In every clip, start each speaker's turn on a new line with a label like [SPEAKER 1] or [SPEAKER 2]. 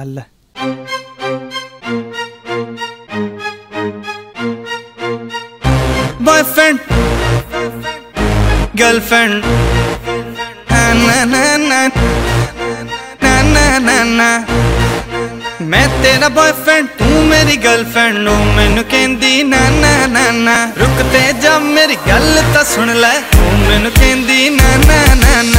[SPEAKER 1] ਅੱਲਾ
[SPEAKER 2] boyfriend. Girlfriend. Na na na na. Na na na ਮੈਂ ਤੇਰਾ boyfriend ਤੂੰ ਮੇਰੀ ਗਰਲਫ੍ਰੈਂਡ ਨੂੰ ਮੈਨੂੰ ਕਹਿੰਦੀ, ਨਾ ਨਾ ਨਾ ਨਾ। ਰੁਕ ਤੇ ਜਾ, ਮੇਰੀ ਗੱਲ ਤਾਂ ਸੁਣ ਲੈ। ਤੂੰ ਮੈਨੂੰ ਕਹਿੰਦੀ ਨਾ ਨਾ ਨਾ।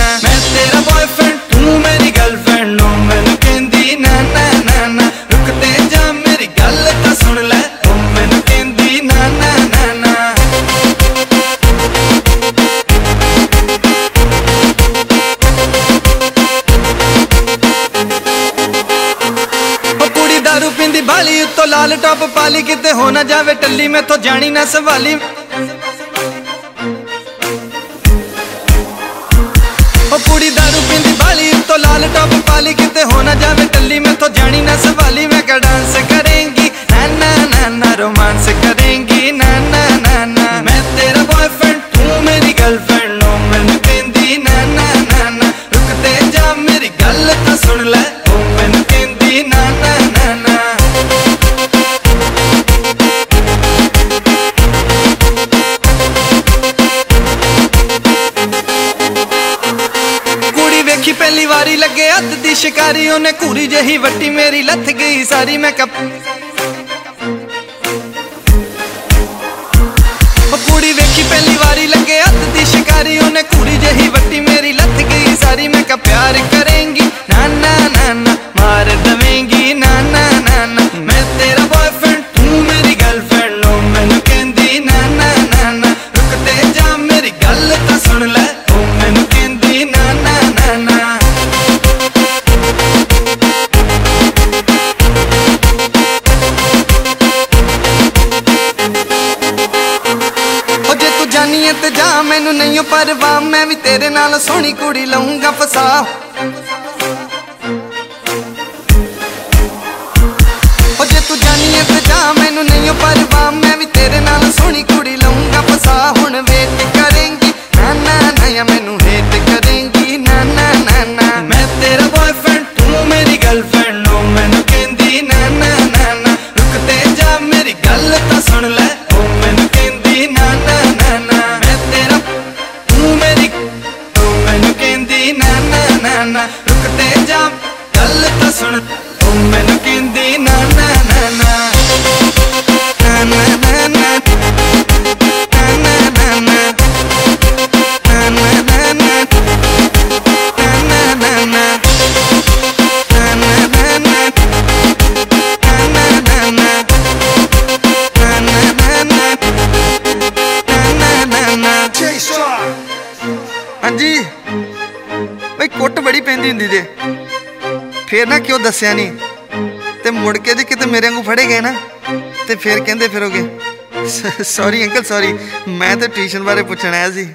[SPEAKER 2] ਉਹ ਪਿੰਦੀ ਬਾਲੀ ਉੱਤੋਂ ਲਾਲ ਟੌਪ ਪਾਲੀ ਕਿਤੇ ਹੋ ਨਾ ਜਾਵੇ ਟੱਲੀ ਮੈਥੋਂ ਜਾਣੀ ਨਾ ਸਵਾਲੀ ਉਹ ਕੁੜੀ ਦਾਰੂ ਪਿੰਦੀ ਬਾਲੀ ਉੱਤੋਂ ਲਾਲ ਟੌਪ ਪਾਲੀ ਕਿਤੇ ਹੋ ਨਾ ਜਾਵੇ ਟੱਲੀ ਮੈਥੋਂ ਜਾਣੀ ਨਾ ਸਵਾਲੀ ਮੈਂ ਕਾ ਡਾਂਸ ਕਰੇਂਗੀ ਨਾ ਨਾ ਨਾ ਨਾ ਰੋਮਾਂਸ ਕਰੇਂਗੀ ਵੇਖੀ ਪਹਿਲੀ ਵਾਰੀ ਲੱਗੇ ਹੱਥ ਦੀ ਸ਼ਿਕਾਰੀ, ਉਹਨੇ ਘੂਰੀ ਜਹੀ ਵੱਟੀ ਮੇਰੀ, ਲੱਥ ਗਈ ਸਾਰੀ ਮੈਂ ਕੱਪ ਕੁੜੀ ਵੇਖੀ ਪਹਿਲੀ ਵਾਰੀ ਲੱਗੇ ਹੱਥ ਦੀ ਸ਼ਿਕਾਰੀ, ਉਹਨੇ ਕੁੜੀ ਜਹੀ ਵੱਟੀ ਮੇਰੀ, ਲੱਥ ਗਈ ਸਾਰੀ ਮੈਂ ਕਾ ਪਿਆਰ ਤੇ ਜਾ, ਮੈਨੂੰ ਨਹੀਂ ਓ ਪਰਵਾਹ। ਮੈਂ ਵੀ ਤੇਰੇ ਨਾਲ ਸੋਹਣੀ ਕੁੜੀ ਲਊਂਗਾ, ਫਸਾ। ਉਹ ਜੇ ਤੂੰ ਜਾਣੀ ਐ ਤੇ ਜਾ, ਮੈਨੂੰ ਨਹੀਂ ਓ ਪਰਵਾਹ। ਮੈਂ ਵੀ ਤੇਰੇ ਨਾਲ ਸੋਹਣੀ ਕੁੜੀ ਲਊਂਗਾ, ਫਸਾ। ਹੁਣ ਵੇਟ ਕਰੇਂਗੀ, ਨਾ ਨਾ ਨਾ ਯਾ ਮੈਨੂੰ ਹੇਟ ਕਰੇਂਗੀ, ਨਾ ਨਾ ਨਾ ਨਾ। ਮੈਂ ਤੇਰਾ ਬॉयਫ੍ਰੈਂਡ ਤੂੰ ਮੇਰੀ ਗਰਲਫ੍ਰੈਂਡ ਨਾ ਰੁਕ ਤੇ ਜਾ ਗੱਲ ਤਾਂ ਸੁਣ। ਤੂੰ ਮੈਨੂੰ ਕੁੱਟ ਬੜੀ ਪੈਂਦੀ ਹੁੰਦੀ ਜੇ। ਫੇਰ ਨਾ ਕਿਉਂ ਦੱਸਿਆ ਨਹੀਂ ਤੇ ਮੁੜ ਕੇ ਜੇ ਕਿਤੇ ਮੇਰੇ ਵਾਂਗੂ ਫੜੇ ਗਏ ਨਾ, ਤੇ ਫੇਰ ਕਹਿੰਦੇ ਫਿਰੋਗੇ ਸੌਰੀ ਅੰਕਲ ਸੌਰੀ ਮੈਂ ਤਾਂ ਟਿਊਸ਼ਨ ਬਾਰੇ ਪੁੱਛਣ ਆਇਆ ਸੀ।